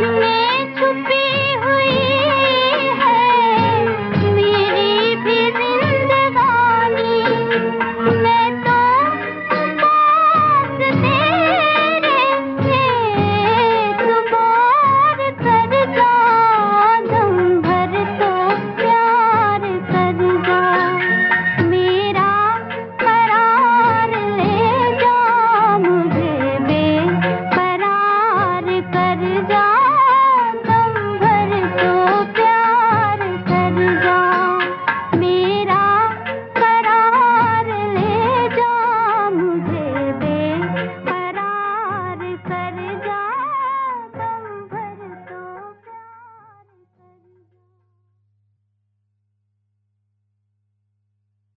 you